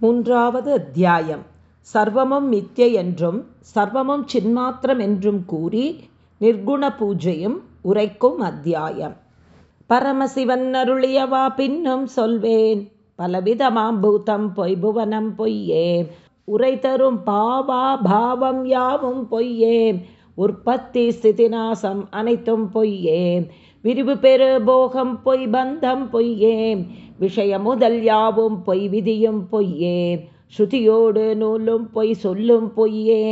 மூன்றாவது அத்தியாயம். சர்வமும் மித்ய என்றும் சர்வமும் சின்மாத்திரம் என்றும் கூறி நிர்குண பூஜையும் உரைக்கும் அத்தியாயம். பரமசிவன் அருளியவா பின்னும் சொல்வேன் பலவிதமாம் பூதம் பொய்புவனம் பொய்யே உரை தரும் பாவா பாவம் யாவும் பொய்யே உற்பத்தி ஸ்திதிநாசம் அனைத்தும் பொய்யே விரிவு பெரு போகம் பொய் பந்தம் பொய்யே விஷய முதல் யாவும் பொய் விதியும் பொய்யே ஸ்ருதியோடு நூலும் பொய் சொல்லும் பொய்யே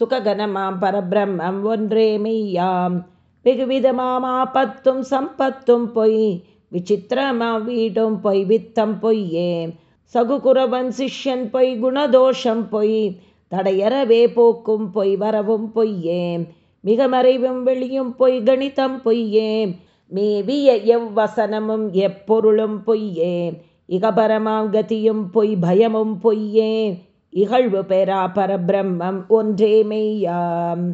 சுககனமாம் பரபிரம்மம் ஒன்றே மெய்யாம். வெகுவிதமாம் ஆபத்தும் சம்பத்தும் பொய். விசித்திரமாம் வீடும் பொய் வித்தம் பொய்யே சகுகுரவன் சிஷ்யன் பொய் குணதோஷம் பொய். தடையறவே போக்கும் பொய் வரவும் பொய்யே மிக மறைவும் வெளியும் பொய் கணிதம் பொய்யே மேவிய எவ்வசனமும் எப்பொருளும் பொய்யே. இகபரமாம் கதியும் பொய் பயமும் பொய்யே. இகழ்வு பெறா பரபிரம்மம் ஒன்றே மெய்யாம்.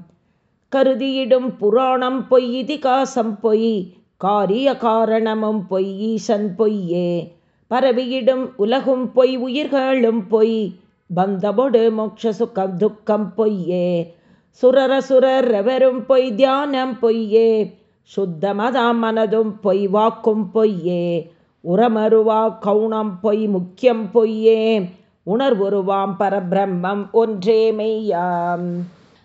கருதியிடும் புராணம் பொய் இதிகாசம் பொய். காரிய காரணமும் பொய் ஈசன் பொய்யே. பரவியிடும் உலகும் பொய் உயிர்களும் பொய். பந்தமொடு மோட்ச சுகம் துக்கம் பொய்யே. சுரரசுரர் வெறும் பொய் தியானம் பொய்யே. சுத்தமதாம் மனதும் பொய் வாக்கும் பொய்யே. உரமருவா கவுணம் பொய் முக்கியம் பொய்யே. உணர்வுருவாம் பரபிரம்மம் ஒன்றே மெய்யாம்.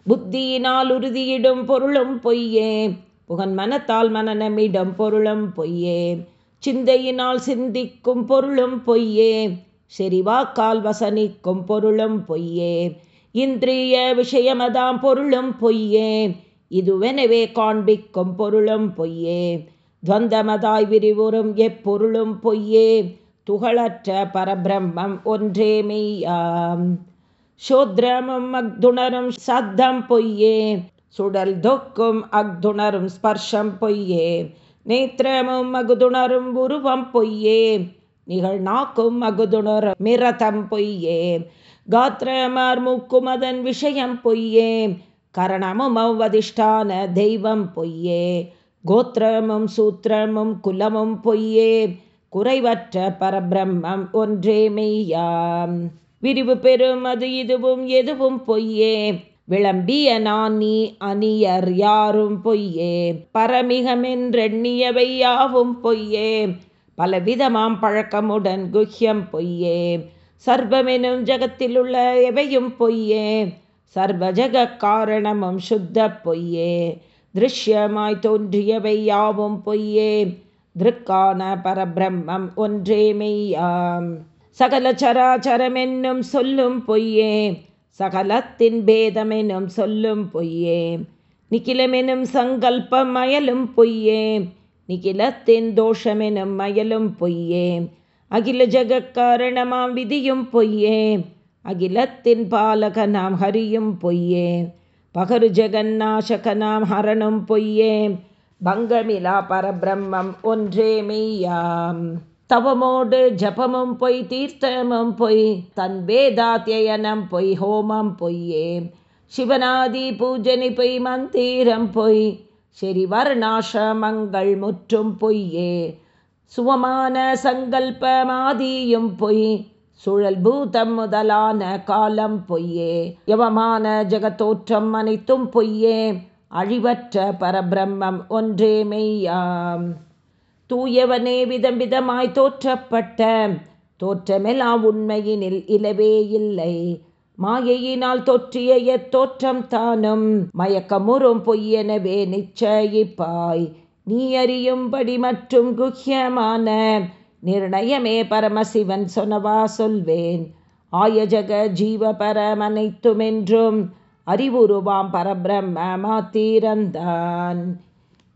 புத்தியினால் உறுதியிடும் பொருளும் பொய்யே. புகன் மனத்தால் மனநமிடம் பொருளும் பொய்யே. சிந்தையினால் சிந்திக்கும் பொருளும் பொய்யே. செறிவாக்கால் வசனிக்கும் பொருளும் பொய்யே. இந்திரிய விஷயமதாம் பொருளும் பொய்யே. இதுவெனவே காண்பிக்கும் பொருளும் பொய்யே. துவந்தமதாய் விரிவுறும் எப்பொருளும் பொய்யே. துகளற்ற பரபிரம்மம் ஒன்றே மெய்யாம். சோத்ரமும் அக்துணரும் சத்தம் பொய்யே. சுடல் தொக்கும் அக்துணரும் ஸ்பர்ஷம் பொய்யே. நேத்திரமும் அகுதுணரும் உருவம் பொய்யே. நிகழ்நாக்கும் அகுதுணரும் மிரதம் பொய்யே. காத்திரமார் மூக்கும் அதன் விஷயம் பொய்யே. கரணமும் அவ்வதிஷ்டான தெய்வம் பொய்யே. கோத்திரமும் சூத்திரமும் குலமும் பொய்யே. குறைவற்ற பரபிரம்மம் ஒன்றே மெய்யாம். விரிவு பெறும் அது இதுவும் எதுவும் பொய்யே. விளம்பிய நான் நீ அணியர் யாரும் பொய்யே. பரமிகமென்றெண்ணியவை யாவும் பொய்யே. பலவிதமாம் பழக்கமுடன் குஹ்யம் பொய்யே. சர்வமெனும் ஜகத்திலுள்ள எவையும் பொய்யே. சர்வஜக காரணமும் சுத்த பொய்யே. திருஷ்யமாய் தோன்றியவை யாவும் பொய்யே. திருக்கான பரபிரம்மம் ஒன்றே மெய்யாம். சகல சராச்சரமென்னும் சொல்லும் பொய்யே. சகலத்தின் பேதமெனும் சொல்லும் பொய்யே. நிகிலமெனும் சங்கல்பம் அயலும் பொய்யே. நிகிலத்தின் தோஷமெனும் அயலும் பொய்யே. அகில ஜகக்காரணமாம் விதியும் பொய்யே. அகிலத்தின் பாலக நாம் ஹரியும் பொய்யே. பகரு ஜெகநாசக நாம் ஹரணும் பொய்யே. பங்கமிலா பரபிரம்மம் ஒன்றே மெய்யாம். தவமோடு ஜபமும் பொய் தீர்த்தமும் பொய் தன் வேதாத்தியனம் பொய் ஹோமம் பொய்யே. சிவனாதி பூஜனி பொய் மந்திரம் பொய் ஸ்ரீ முற்றும் பொய்யே. சுவமான சங்கல்பமாதியும் பொய் சுழல் பூதம் முதலான காலம் பொய்யே. யவமான ஜெகத்தோற்றம் அனைத்தும் பொய்யே. அழிவற்ற பரபிரம்மம் ஒன்றே மெய்யாம். தூயவனே விதம் விதமாய் தோற்றப்பட்ட தோற்றமெல்லாம் உண்மையினில் இலவே இல்லை. மாயையினால் தோற்றிய எத்தோற்றம் தானும் மயக்கமுறும் பொய்யெனவே நிச்சயிப்பாய். நீ அறியும்படி மற்றும் குஹ்யமான நிர்ணயமே பரமசிவன் சொன்னவா சொல்வேன். ஆயஜக ஜீவ பரமனைத்துமென்றும் அறிவுருவாம் பரபிரம்ம மாத்தீரந்தான்.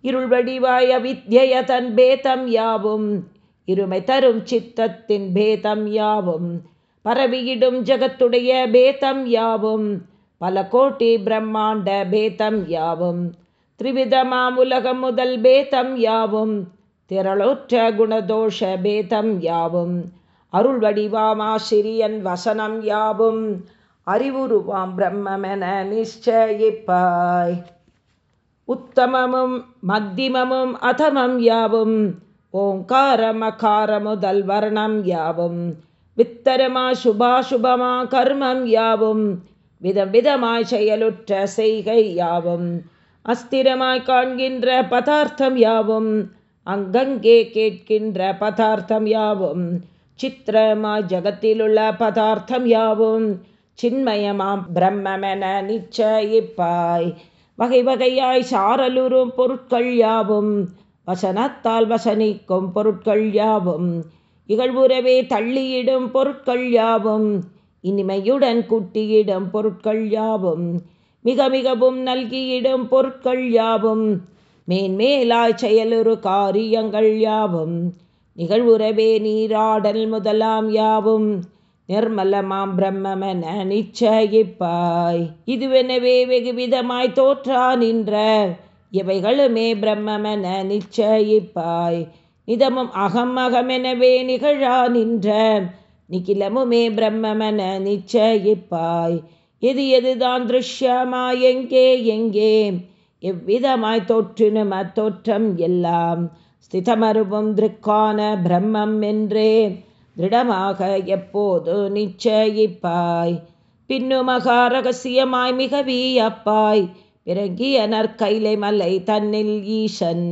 இருள் வடிவாய வித்ய தன் பேதம் யாவும் இருமை தரும் சித்தத்தின் பேதம் யாவும் பரவியிடும் ஜகத்துடைய பேதம் யாவும் பல கோட்டி பிரம்மாண்ட பேதம் யாவும் திரிவிதமாம் உலகம் முதல் பேதம் யாவும் திரளோற்ற குணதோஷ பேதம் யாவும். அருள் வடிவாமாசிரியன் வசனம் யாவும். அறிவுருவாம் பிரம்மென நிச்சயிப்பாய். உத்தமமும் மத்தியமமும் அதமம் யாவும். ஓங்கார மகார முதல் வர்ணம் யாவும். வித்தரமா சுபாசுபமா கர்மம் யாவும். விதம் விதமாய் செயலுற்ற செய்கை யாவும். அஸ்திரமாய் காண்கின்ற பதார்த்தம் யாவும். அங்கங்கே கேட்கின்ற பதார்த்தம் யாவும்? சித்திரமாய் ஜகத்திலுள்ள பதார்த்தம் யாவும்? சின்மயமாம் பிரம்மென நிச்சயிப்பாய். வகை வகையாய் சாரலுறும் பொருட்கள் யாவும்? வசனத்தால் வசனிக்கும் பொருட்கள் யாவும்? இகழ்வுறவே தள்ளியிடும் பொருட்கள் யாவும்? இனிமையுடன் கூட்டியிடும் பொருட்கள் யாவும்? மிக மிகவும் நல்கியிடும் பொருட்கள் யாவும்? மேன்மேலாய் செயலுறு காரியங்கள் யாவும். நிகழ்வுறவே நீராடல் முதலாம் யாவும். நிர்மலமாம் பிரம்மென நிச்சயிப்பாய். இதுவெனவே வெகுவிதமாய் தோற்றா நின்ற இவைகளுமே பிரம்மென நிச்சயிப்பாய். நிதமும் அகம் அகமெனவே நிகழா நின்ற நிகிலமுமே பிரம்மென நிச்சயிப்பாய். எது எதுதான் திருஷ்யமாய் எங்கே எங்கே எவ்விதமாய் தோற்றினும் அத்தோற்றம் எல்லாம் ஸ்திதமருவும் திருக்கான பிரம்மம் என்றே திருடமாக எப்போது நிச்சயிப்பாய்? பின்னு மகா ரகசியமாய் மிக வீயப்பாய் பிறங்கிய நற்கைலை மலை தன்னில் ஈசன்.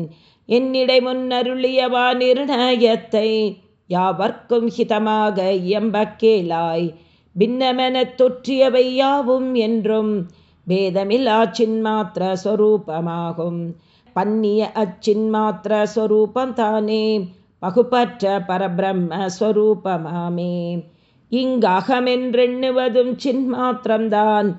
என்னிடை முன்னருளியவா நிர்ணயத்தை யாவர்க்கும் ஹிதமாக எம்பக்கேலாய் பின்னமெனத் தொற்றியவை யாவும் என்றும் பேதமில்லா சின்மாத்திர ஸ்வரூபமாகும் பன்னிய அச்சின்மாத்திர ஸ்வரூபம் தானே பகுப்பற்ற பரபிரம்ம ஸ்வரூபமாமே இங்ககமென்றெண்ணுவதும் சின்மாத்திரம்தான்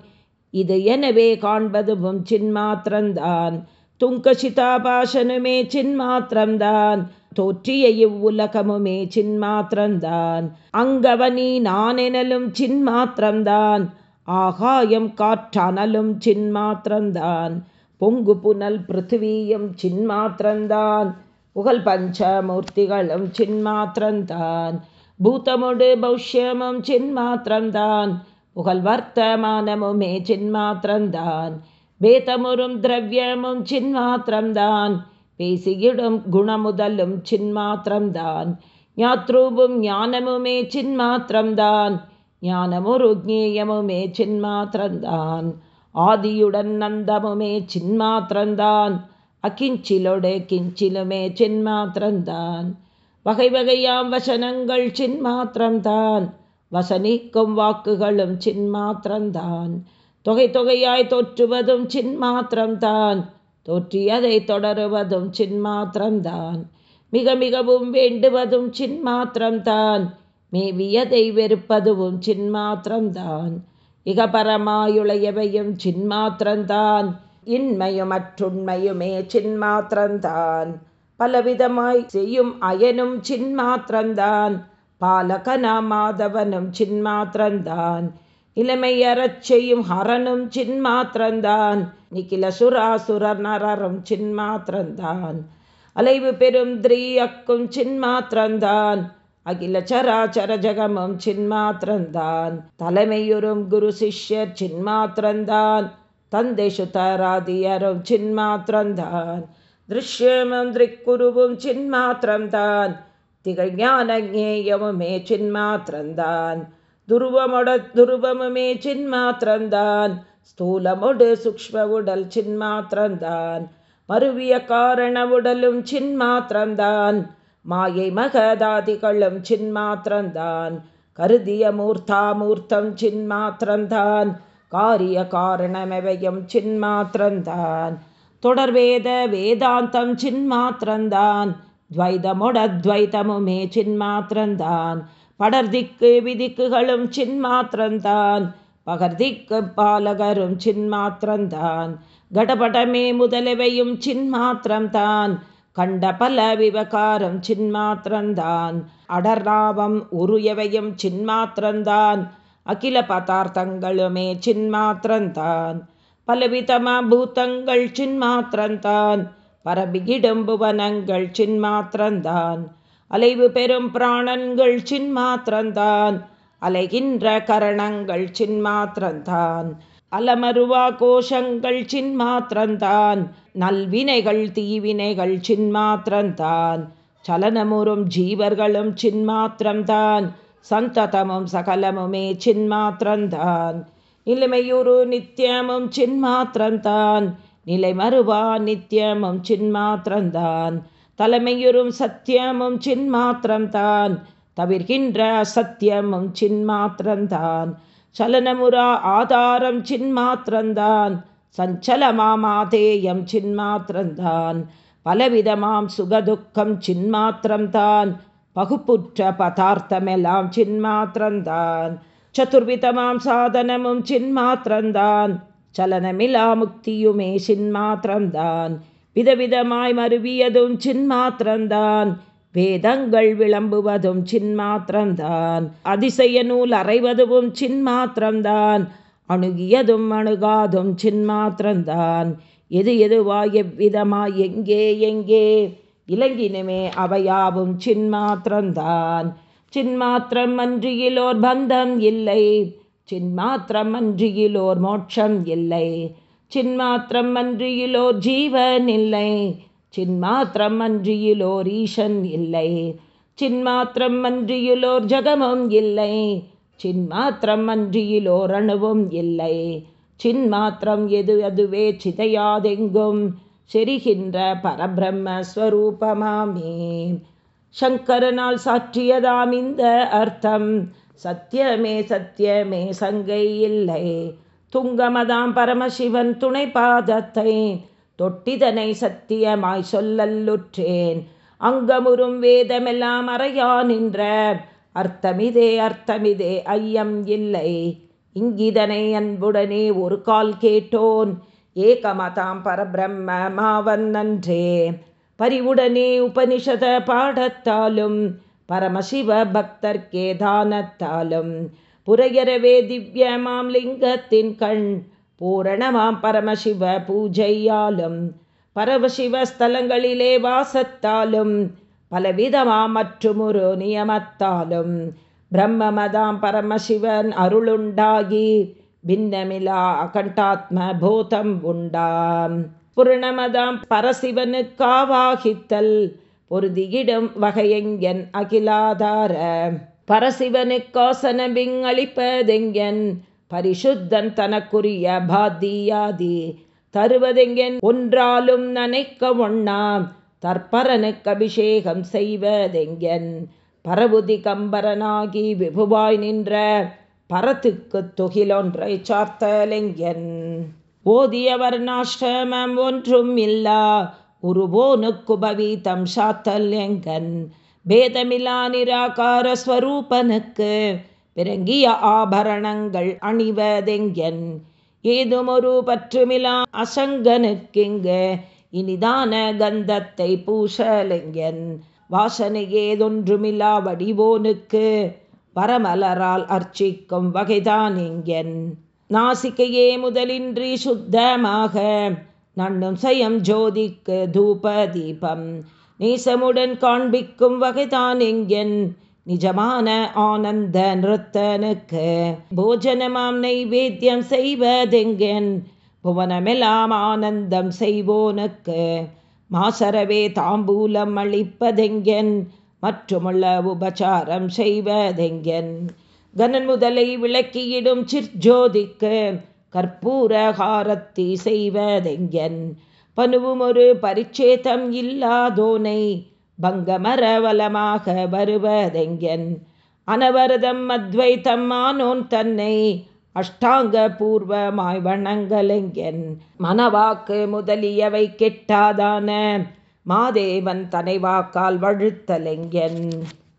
இது எனவே காண்பதும் சின்மாத்திரம்தான். துங்கசிதாபாசனுமே சின்மாத்திரம்தான் தோற்றிய இவ்வுலகமுமே சின்மாத்திரந்தான் அங்கவனி நானெனலும் சின்மாத்திரந்தான் ஆகாயம் காற்றானலும் சின்மாத்திரந்தான். பொங்கு புனல் பிருத்திவியும் சின்மாத்திரந்தான். புகழ் பஞ்சமூர்த்திகளும் சின்மாத்திரந்தான். பூத்தமுடு பௌஷ்யமும் சின்மாத்திரந்தான். புகழ் வர்த்தமானமுமே சின்மாத்திரந்தான். பேதமுறும் திரவியமும் சின்மாத்திரம்தான் பேசியிடும் குணமுதலும் சின்மாத்திரம்தான் ஞாத்ரூபும் ஞானமுமே சின்மாத்திரம்தான் ஞானமுரு ஜேயமுமே சின்மாத்திரந்தான். ஆதியுடன் நந்தமுமே சின்மாத்திரந்தான். அகிஞ்சிலோடு கிஞ்சிலுமே சின்மாத்திரந்தான். வகை வகையாம் வசனங்கள் சின்மாத்திரம்தான் வசனிக்கும் வாக்குகளும் சின்மாத்திரந்தான். தொகை தொகையாய் தோற்றுவதும் சின்மாத்திரம்தான் தோற்றியதை தொடருவதும் சின்மாத்திரம்தான் மிக மிகவும் வேண்டுவதும் சின்மாத்திரம்தான் மேவியதை வெறுப்பதுவும் சின்மாத்திரம்தான். இகபரமாயுளையவையும் சின்மாத்திரம்தான். இன்மையும் மற்றுண்மையுமே சின்மாத்திரந்தான் பலவிதமாய் செய்யும் அயனும் சின்மாத்திரம்தான். பாலகனா மாதவனும் சின்மாத்திரம்தான். இளமையறச் செய்யும் ஹரனும் சின்மாத்திரந்தான் நிகில சுராசுரர் நரரும் சின்மாத்திரந்தான் அலைவு பெரும் திரியக்கும் சின்மாத்திரந்தான் அகில சராச்சர ஜகமும் சின்மாத்திரந்தான் தலைமையுறும் குரு சிஷ்யர் சின்மாத்திரந்தான் தந்தை சுதராதியரும் சின்மாத்திரந்தான் திருஷ்யமும் திரிக்குருவும் சின்மாத்திரந்தான் திகழ் ஞான ஞேயமுமே சின்மாத்திரந்தான் துருவமொட துருவமுமே சின்மாத்திரந்தான் ஸ்தூலமொடு சூக்ம உடல் சின்மாத்திரந்தான் மருவிய காரண உடலும் சின்மாத்திரந்தான் மாயை மகதாதிகளும் சின்மாத்திரந்தான். கருதிய மூர்த்தாமூர்த்தம் சின்மாத்திரந்தான். காரிய காரணமெவையும் சின்மாத்திரந்தான். தொடர்வேத வேதாந்தம் சின்மாத்திரந்தான். துவைதமுடத்வைதமுமே சின்மாத்திரந்தான். படர்திக்கு விதிக்குகளும் சின்மாத்திரந்தான். பகர்திக்கு பாலகரும் சின்மாத்திரந்தான். கடபடமே முதலவையும் சின்மாத்திரம்தான் கண்ட பல விவகாரம் சின்மாத்திரந்தான் அடர்நாவம் உருயவையும் சின்மாத்திரந்தான் அகில பதார்த்தங்களுமே சின்மாத்திரந்தான் பலவிதமா பூத்தங்கள் சின்மாத்திரந்தான் பரபிகிடும் புவனங்கள் சின்மாத்திரந்தான் அலைவு பெறும் பிராணன்கள் சின்மாத்திரந்தான் அலைகின்ற கரணங்கள் சின்மாத்திரந்தான் அலமருவா கோஷங்கள் சின்மாத்திரந்தான் நல்வினைகள் தீவினைகள் சின்மாத்திரந்தான் சலனமுறும் ஜீவர்களும் சின்மாத்திரம்தான் சந்ததமும் சகலமுமே சின்மாத்திரந்தான் நிலைமையுறு நித்தியமும் சின்மாத்திரந்தான் நிலை மறுவா நித்தியமும் சின்மாத்திரந்தான் தலைமையுறும் சத்தியமும் சின்மாத்திரம்தான் தவிர்கின்ற சத்தியமும் சின்மாத்திரந்தான் சலனமுரா ஆதாரம் சின்மாத்திரந்தான். சஞ்சலமாமாதேயம் சின்மாத்திரந்தான். பலவிதமாம் சுகதுக்கம் சின்மாத்திரம்தான் பகுப்புற்ற பதார்த்தமெல்லாம் சின்மாத்திரந்தான். சதுர்விதமாம் சாதனமும் சின்மாத்திரந்தான். சலனமிலா முக்தியுமே சின்மாத்திரம்தான் விதவிதமாய் மருவியதும் சின்மாத்திரந்தான். வேதங்கள் விளம்புவதும் சின்மாத்திரம்தான் அதிசய நூல் அறைவதும் சின்மாத்திரம்தான் அணுகியதும் அணுகாதும் சின்மாத்திரந்தான் எது எதுவாய் எவ்விதமாய் எங்கே எங்கே? இலங்கினுமே அவையாவும் சின்மாத்திரம்தான் சின்மாத்திரம் அன்றியிலோர் பந்தம் இல்லை. சின்மாத்திரம் அன்றியிலோர் மோட்சம் இல்லை. சின்மாத்திரம் அன்றியிலோர் ஜீவன் இல்லை. சின்மாத்திரம் அன்றியுலோர் ஈசன் இல்லை. சின்மாத்திரம் அன்றியுலோர் ஜகமும் இல்லை. சின்மாத்திரம் அன்றியுலோர் அணுவும் இல்லை. சின்மாத்திரம் எது அதுவே சிதையாதெங்கும் செரிகின்ற பரபிரம்மஸ்வரூபமாமே. சங்கரனால் சாற்றியதாம் இந்த அர்த்தம். சத்தியமே சத்தியமே சங்கை இல்லை. துங்கமதாம் பரமசிவன் துணை பாதத்தை தொட்டிதனை சத்தியமாய் சொல்லல்லுற்றேன் அங்கமுறும் வேதமெல்லாம் அறையா நின்ற அர்த்தமிதே அர்த்தமிதே ஐயம் இல்லை. இங்கிதனை அன்புடனே ஒரு கால் கேட்டோன். ஏகமதாம் பரபிரம்ம மாவன் நன்றே. பரிவுடனே உபனிஷத பாடத்தாலும் பரமசிவ பக்தர்க்கே தானத்தாலும் புரையரவே திவ்யமாம் லிங்கத்தின் கண் பூரணமாம் பரமசிவ பூஜையாலும் பரமசிவ ஸ்தலங்களிலே வாசத்தாலும் பலவிதமாம் மற்றுமொரு நியமத்தாலும் பிரம்மமதாம் பரமசிவன் அருளுண்டாகி பின்னமிலா அகண்டாத்ம போதம் உண்டாம். புரணமதாம் பரசிவனுக்காவாகித்தல் பொருதியிடும் வகையெங்கன் அகிலாதார. பரசிவனுக்காசனபிங் அளிப்பதெங்கன் பரிசுத்தன் தனக்குரிய பாத்தியாதி தருவதெங்கன் ஒன்றாலும் நனைக்க ஒண்ணாம் தற்பரனுக்கு அபிஷேகம் செய்வதெங்கன்? பரபுதி கம்பரனாகி விபுவாய் நின்ற பரத்துக்கு தொகிலொன்றை சார்த்தலெங்கன்? ஓதியவர் நாஷ்டமம் ஒன்றும் இல்லா உருவோனுக்குபவீதம் சாத்தல் எங்கன் பேதமிலா நிராகார ஸ்வரூபனுக்கு பிறங்கிய ஆபரணங்கள் அணிவதெங்கன்? ஏதுமொரு பற்றுமிலா அசங்கனுக்கிங்க இனிதான கந்தத்தை பூசலெங்கன்? வாசனை ஏதொன்றுமிலா வடிவோனுக்கு வரமலரால் அர்ச்சிக்கும் வகைதான் இங்கன் நாசிக்கையே முதலின்றி சுத்தமாக நண்ணும் சயம் ஜோதிக்கு தூப தீபம் நீசமுடன் காண்பிக்கும் வகைதான் எங்கென் நிஜமான ஆனந்த நிறுத்தனுக்கு போஜனமாம் நைவேத்தியம் செய்வதெங்கன்? புவனமெல்லாம் ஆனந்தம் செய்வோனுக்கு மாசரவே தாம்பூலம் அளிப்பதெங்கன்? மற்றுமுள்ள உபச்சாரம் செய்வதெங்கன்? கனன் முதலை விளக்கியிடும் சிற்ஜோதிக்கு கற்பூரகாரத்தி செய்வதெங்கன்? பனுவும் ஒரு பரிச்சேதம் இல்லாதோனை பங்கமரவலமாக வருவதெங்கன்? அனவரதம் அத்வைத்தம் ஆனோன் தன்னை அஷ்டாங்க பூர்வமாய் வணங்கலெங்கன்? மனவாக்கு முதலியவை கெட்டாதான மாதேவன் தனைவாக்கால் வழுத்தலெங்கன்?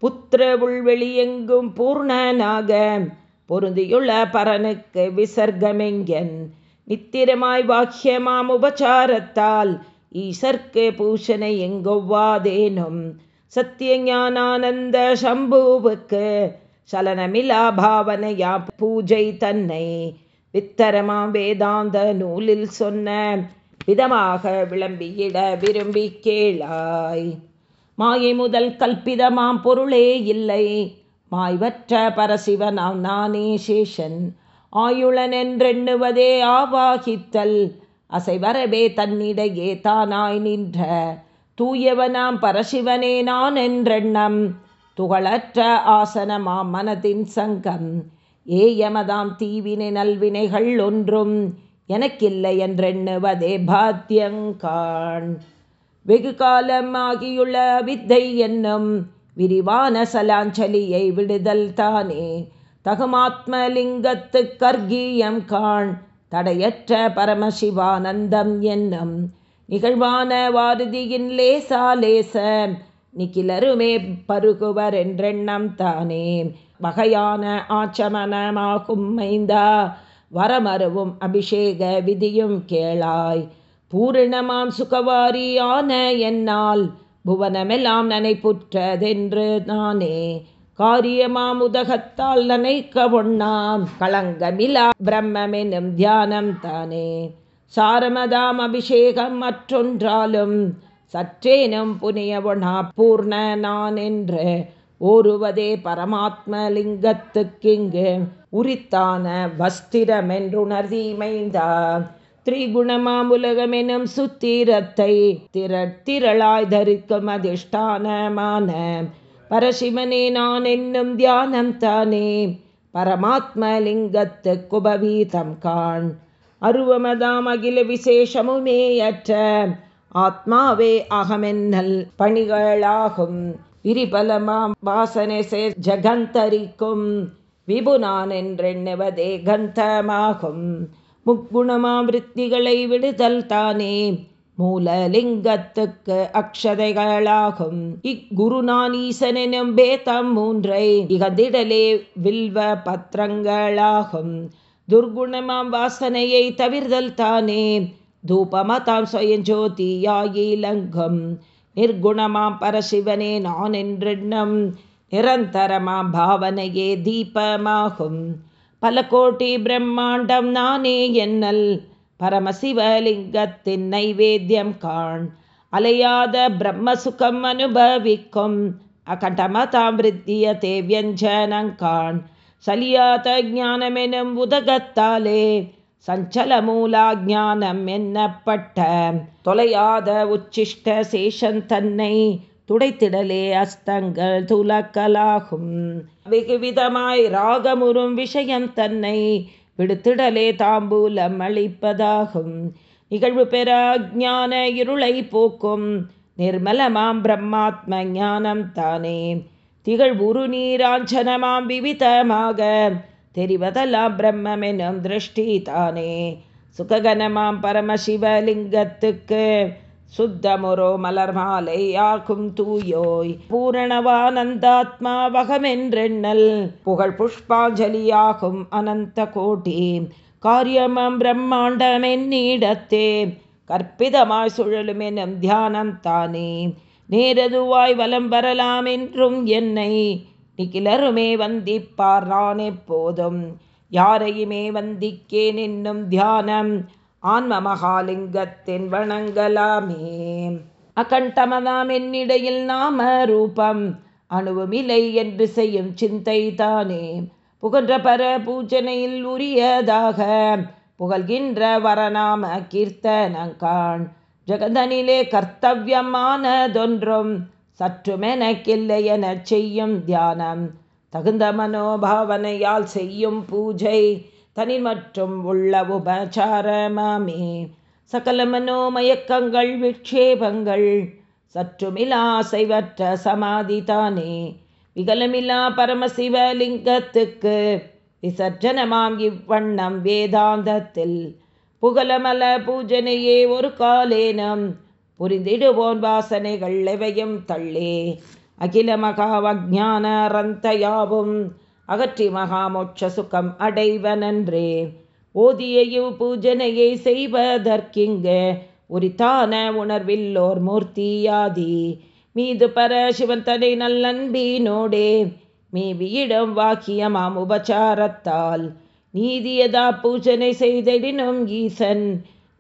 புத்திர உள்வெளியெங்கும் பூர்ணனாக பொருந்தியுள்ள பரனுக்கு விசர்க்கமெங்கன்? நித்திரமாய் வாக்கியமாம் உபச்சாரத்தால் ஈசர்க்கு பூஷனை எங்கொவ்வாதேனும் சத்தியஞானானந்த சம்புவுக்கு சலனமிலா பாவனையா பூஜை தன்னை வித்தரமாம் வேதாந்த நூலில் சொன்ன விதமாக விளம்பியிட விரும்பி கேளாய். மாயை முதல் கல்பிதமாம் பொருளே இல்லை. மாய்வற்ற பரசிவனாம் நானே சேஷன். ஆயுளன் என்றெண்ணுவதே ஆவாகித்தல். அசைவரவே தன்னிடையே தானாய் நின்ற. தூயவனாம் பரசிவனே நான் என்றெண்ணம். துகளற்ற ஆசனமாம் மனதின் சங்கம். ஏயமதாம் தீவினை நல்வினைகள் ஒன்றும் எனக்கில்லை என்றெண்ணுவதே பாத்தியங்கான் வெகு காலம் ஆகியுள்ள வித்தை என்னும் விரிவான சலாஞ்சலியை விடுதல் தானே. தகுமாத்மலிங்கத்து கர்கீயம் காண். தடையற்ற பரமசிவானந்தம் என்னும் நிகழ்வான வாரதியின் லேசா லேச நிக்கிலருமே பருகுவர் என்றெண்ணம் தானே. வகையான ஆச்சமனமாகும் மைந்தா வரமருவும் அபிஷேக விதியும் கேளாய். பூரணமாம் சுகவாரியான என்னால் புவனமெல்லாம் நனைப்புற்றதென்று நானே. காரியமாமுதகத்தால் நனைக்க ஒண்ணாம் களங்கமிலா பிரம்மெனும் தியானம் தானே. சாரமதாம் அபிஷேகம் மற்றொன்றாலும் சற்றேனும் புனியவொணா பூர்ண நான் என்று ஓருவதே பரமாத்மலிங்கத்துக்கிங்கு உரித்தான வஸ்திரமென்றுணர்தீமைந்தா திரிகுணமாமுலகமெனும் சுத்திரத்தை திரட்டிரளாய் தரிக்கும் அதிஷ்டானமான பரசிவனே நான் என்னும் தியானம் தானே. பரமாத்மலிங்கத்து குபவீதம் காண். அருவமதாம் அகில விசேஷமுமேயற்ற ஆத்மாவே அகமென்னல் பணிகளாகும். விரிபலமாம் வாசனை சேர் ஜகந்தரிக்கும். விபுனான் என்றெண்ணுவதே கந்தமாகும். முக்குணமாம் விற்த்திகளை விடுதல் தானே. மூலலிங்கத்துக்கு அக்ஷதைகளாகும். இக்குருநான் இக்குருநானீசனும் பேதம் மூன்றை இகதிடலே வில்வ பத்திரங்களாகும். துர்குணமாம் வாசனையை தவிர்தல் தானே. தூபமதாம் சுயஞ்சோதியாகி லங்கம் நிர்குணமாம் பரசிவனே நான் என்றெண்ணம் நிரந்தரமாம் பாவனையே தீபமாகும். பல கோட்டி பிரம்மாண்டம் நானே என்னல். பரமசிவலிங்கத்தின் நைவேத்தியம் காண். அலையாத பிரம்மசுகம் அனுபவிக்கும். அகண்டமதாமிருத்திய தேவியஞ்சனங்கான் சலியாத ஞானமெனும் உதகத்தாலே. சஞ்சல மூலா ஞானம் என்னப்பட்ட. தொலையாத உச்சிஷ்ட சேஷன் தன்னை துடைத்திடலே அஸ்தங்கள் துலக்கலாகும். வெகுவிதமாய் ராகமுறும் விஷயம் தன்னை விடுத்திடலே தாம்பூலம் அளிப்பதாகும் நிகழ்வு பெறா ஞான இருளை போக்கும். நிர்மலமாம் பிரம்மாத்ம ஞானம் தானே. திகழ்வுரு நீராஞ்சனமாம் விவிதமாக. தெரிவதெல்லாம் பிரம்மெனும் திருஷ்டி தானே. சுககனமாம் பரமசிவலிங்கத்துக்கு சுத்தமுரோ மலர் மாலை ஆகும் தூயோய். பூரணவானந்தாத்மா வகமென்றெண்ணல். புகழ் புஷ்பாஞ்சலியாகும் அனந்த கோட்டி. காரியமம் பிரம்மாண்டமென்னிடத்தே கற்பிதமாய் சுழலும் எனும் தியானம் தானே. நேரதுவாய் வலம் வரலாம் என்றும் என்னை. நிகிலருமே வந்திப்பார் நான் எப்போதும் யாரையுமே வந்திக்கேன் என்னும் தியானம். ஆன்ம மகாலிங்கத்தின் வணங்கலாமே அகண்டமதாம் என்னிடையில் நாம ரூபம் அணுவுமில்லை என்று செய்யும் சிந்தை தானே. புகன்ற பர பூஜனையில் உரியதாக. புகழ்கின்ற வரநாம கீர்த்தனங்கான் ஜெகதனிலே கர்த்தவியமானதொன்றும் சற்றுமெனக்கில்லை எனச் செய்யும் தியானம். தகுந்த மனோபாவனையால் செய்யும் பூஜை தனி மற்றும் உள்ள உபசாரமாமே சகல மனோமயக்கங்கள் விக்ஷேபங்கள் சற்றுமிலா அசைவற்ற சமாதி தானே. விகலமில்லா பரமசிவலிங்கத்துக்கு விசர்ஜனமாம் இவ்வண்ணம் வேதாந்தத்தில். புகழமல பூஜனையே ஒரு காலேனம் புரிந்திடுவோன் வாசனைகள் எவையும் தள்ளே. அகில மகாவஜான ரந்தயாவும் அகற்றி மகாமோட்ச சுகம் அடைவனன்றே. ஓதியையு பூஜனையை செய்வதற்கிங்க உரித்தான உணர்வில்லோர் மூர்த்தியாதி. மீது பர சிவன் தடை நல்லன்பீனோடே மேவியிடம் வாக்கியமாம் உபச்சாரத்தால். நீதியதா பூஜனை செய்திடினும் ஈசன்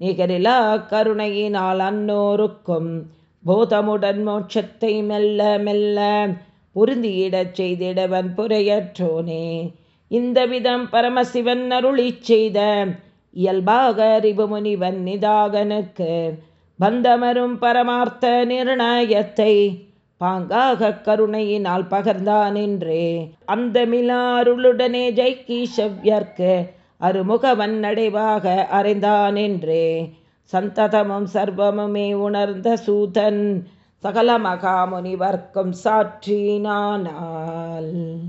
நிகரிலா கருணையினால் அன்னோருக்கும். போதமுடன் மோட்சத்தை மெல்ல மெல்ல பொருந்தியிடச் செய்திடவன் புறையற்றோனே. இந்த விதம் பரமசிவன் அருளி செய்த இயல்பாக அறிவு முனிவன் நிதாகனுக்கு பந்தமரும் பரமார்த்த நிர்ணயத்தை பாங்காக கருணையினால் பகர்ந்தான் என்றே. அந்த மிலாருளுடனே ஜெய்கீஷவ்யர்க்கு அருமுகவன் நடைவாக அறைந்தான் என்றே. சந்ததமும் சர்வமுமே உணர்ந்த சூதன் சகல மகாமுனிவர்க்கும் சாற்றினானால்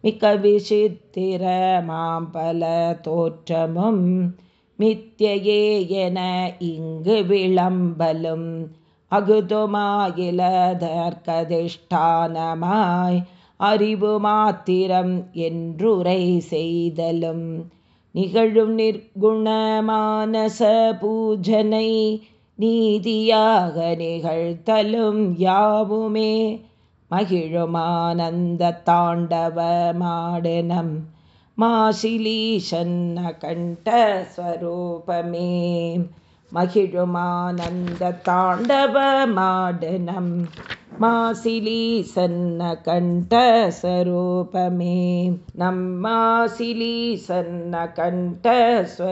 மிக்க விசித்திர மாம்பல தோற்றமும் மித்தியே என இங்கு விளம்பலும். அகுதுமாயிலதற்கதிஷ்டானமாய் அறிவு மாத்திரம் என்றுரை செய்தலும். நிகழும் நிர்குணமானச பூஜனை நீதியாக நிகழ்த்தலும் யாவுமே. மகிழுமானந்த தாண்டவ மாடனம் மாசிலீசன் கண்டஸ்வரூபமே மகிழுமானந்த தாண்டவ மாடனம் மாசிலீசன்ன கண்டஸ்வரூபமே நம்மாசிலீசன்ன கண்டஸ்வரூபமே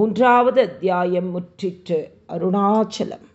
மூன்றாவது அத்தியாயம் முற்றிற்று. அருணாச்சலம்.